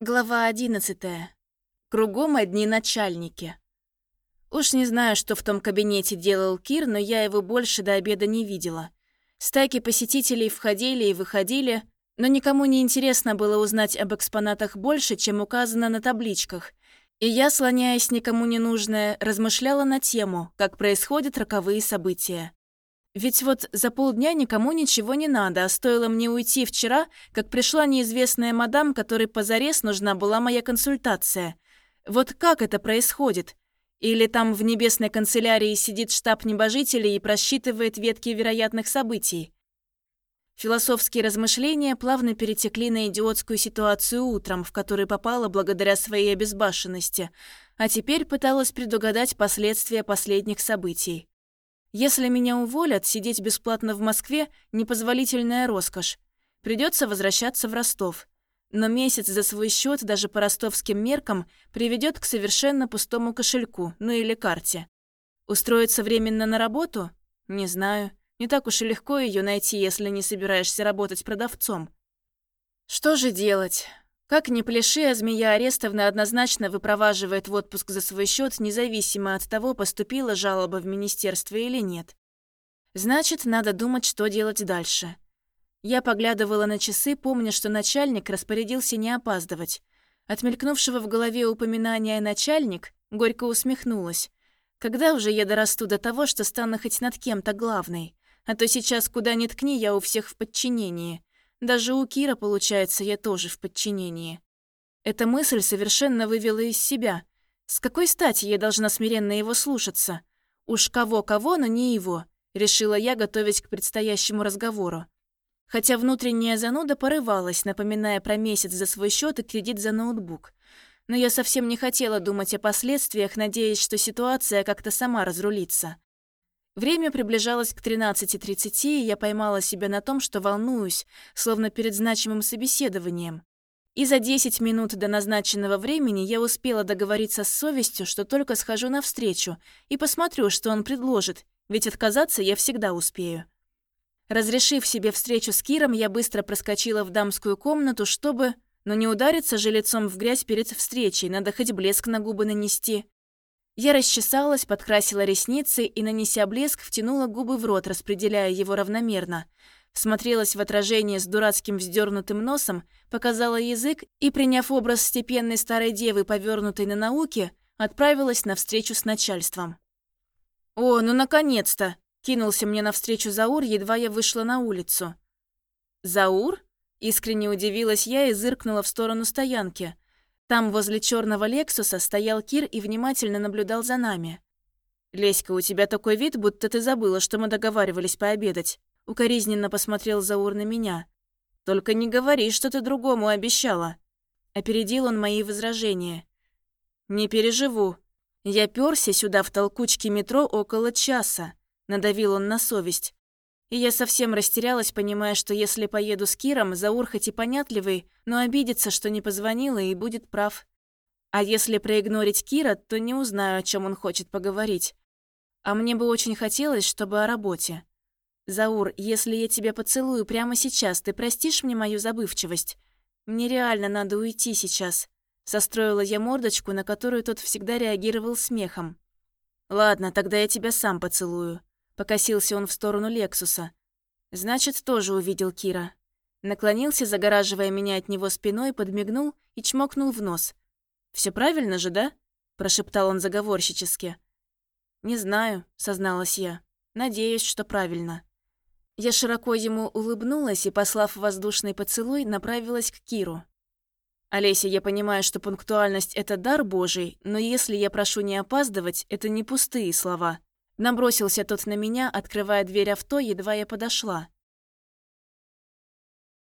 Глава одиннадцатая. Кругом одни начальники. Уж не знаю, что в том кабинете делал Кир, но я его больше до обеда не видела. Стайки посетителей входили и выходили, но никому не интересно было узнать об экспонатах больше, чем указано на табличках. И я, слоняясь никому не нужное, размышляла на тему, как происходят роковые события. Ведь вот за полдня никому ничего не надо, а стоило мне уйти вчера, как пришла неизвестная мадам, которой позарез нужна была моя консультация. Вот как это происходит? Или там в небесной канцелярии сидит штаб небожителей и просчитывает ветки вероятных событий? Философские размышления плавно перетекли на идиотскую ситуацию утром, в которую попала благодаря своей обезбашенности, а теперь пыталась предугадать последствия последних событий. Если меня уволят, сидеть бесплатно в Москве – непозволительная роскошь. Придется возвращаться в Ростов. Но месяц за свой счет даже по ростовским меркам приведет к совершенно пустому кошельку, ну или карте. Устроиться временно на работу? Не знаю. Не так уж и легко ее найти, если не собираешься работать продавцом. Что же делать? Как ни пляши, а змея Арестовна однозначно выпроваживает в отпуск за свой счет, независимо от того, поступила жалоба в министерство или нет. Значит, надо думать, что делать дальше. Я поглядывала на часы, помня, что начальник распорядился не опаздывать. От мелькнувшего в голове упоминания «начальник» горько усмехнулась. Когда уже я дорасту до того, что стану хоть над кем-то главной? А то сейчас куда ни ткни, я у всех в подчинении. Даже у Кира, получается, я тоже в подчинении. Эта мысль совершенно вывела из себя. С какой стати я должна смиренно его слушаться? Уж кого-кого, но не его, решила я, готовясь к предстоящему разговору. Хотя внутренняя зануда порывалась, напоминая про месяц за свой счет и кредит за ноутбук. Но я совсем не хотела думать о последствиях, надеясь, что ситуация как-то сама разрулится. Время приближалось к 13.30, и я поймала себя на том, что волнуюсь, словно перед значимым собеседованием. И за 10 минут до назначенного времени я успела договориться с совестью, что только схожу навстречу и посмотрю, что он предложит, ведь отказаться я всегда успею. Разрешив себе встречу с Киром, я быстро проскочила в дамскую комнату, чтобы... Но не удариться же лицом в грязь перед встречей, надо хоть блеск на губы нанести. Я расчесалась, подкрасила ресницы и, нанеся блеск, втянула губы в рот, распределяя его равномерно. Смотрелась в отражение с дурацким вздернутым носом, показала язык и, приняв образ степенной старой девы, повернутой на науке, отправилась на встречу с начальством. «О, ну наконец-то!» – кинулся мне навстречу Заур, едва я вышла на улицу. «Заур?» – искренне удивилась я и зыркнула в сторону стоянки – там возле черного Лексуса стоял Кир и внимательно наблюдал за нами. «Леська, у тебя такой вид, будто ты забыла, что мы договаривались пообедать». Укоризненно посмотрел Заур на меня. «Только не говори, что ты другому обещала». Опередил он мои возражения. «Не переживу. Я пёрся сюда в толкучке метро около часа», — надавил он на совесть. И я совсем растерялась, понимая, что если поеду с Киром, Заур хоть и понятливый, но обидится, что не позвонила и будет прав. А если проигнорить Кира, то не узнаю, о чем он хочет поговорить. А мне бы очень хотелось, чтобы о работе. Заур, если я тебя поцелую прямо сейчас, ты простишь мне мою забывчивость? Мне реально надо уйти сейчас. Состроила я мордочку, на которую тот всегда реагировал смехом. Ладно, тогда я тебя сам поцелую. Покосился он в сторону Лексуса. Значит, тоже увидел Кира. Наклонился, загораживая меня от него спиной, подмигнул и чмокнул в нос. Все правильно же, да?» – прошептал он заговорщически. «Не знаю», – созналась я. «Надеюсь, что правильно». Я широко ему улыбнулась и, послав воздушный поцелуй, направилась к Киру. «Олеся, я понимаю, что пунктуальность – это дар Божий, но если я прошу не опаздывать, это не пустые слова. Набросился тот на меня, открывая дверь авто, едва я подошла.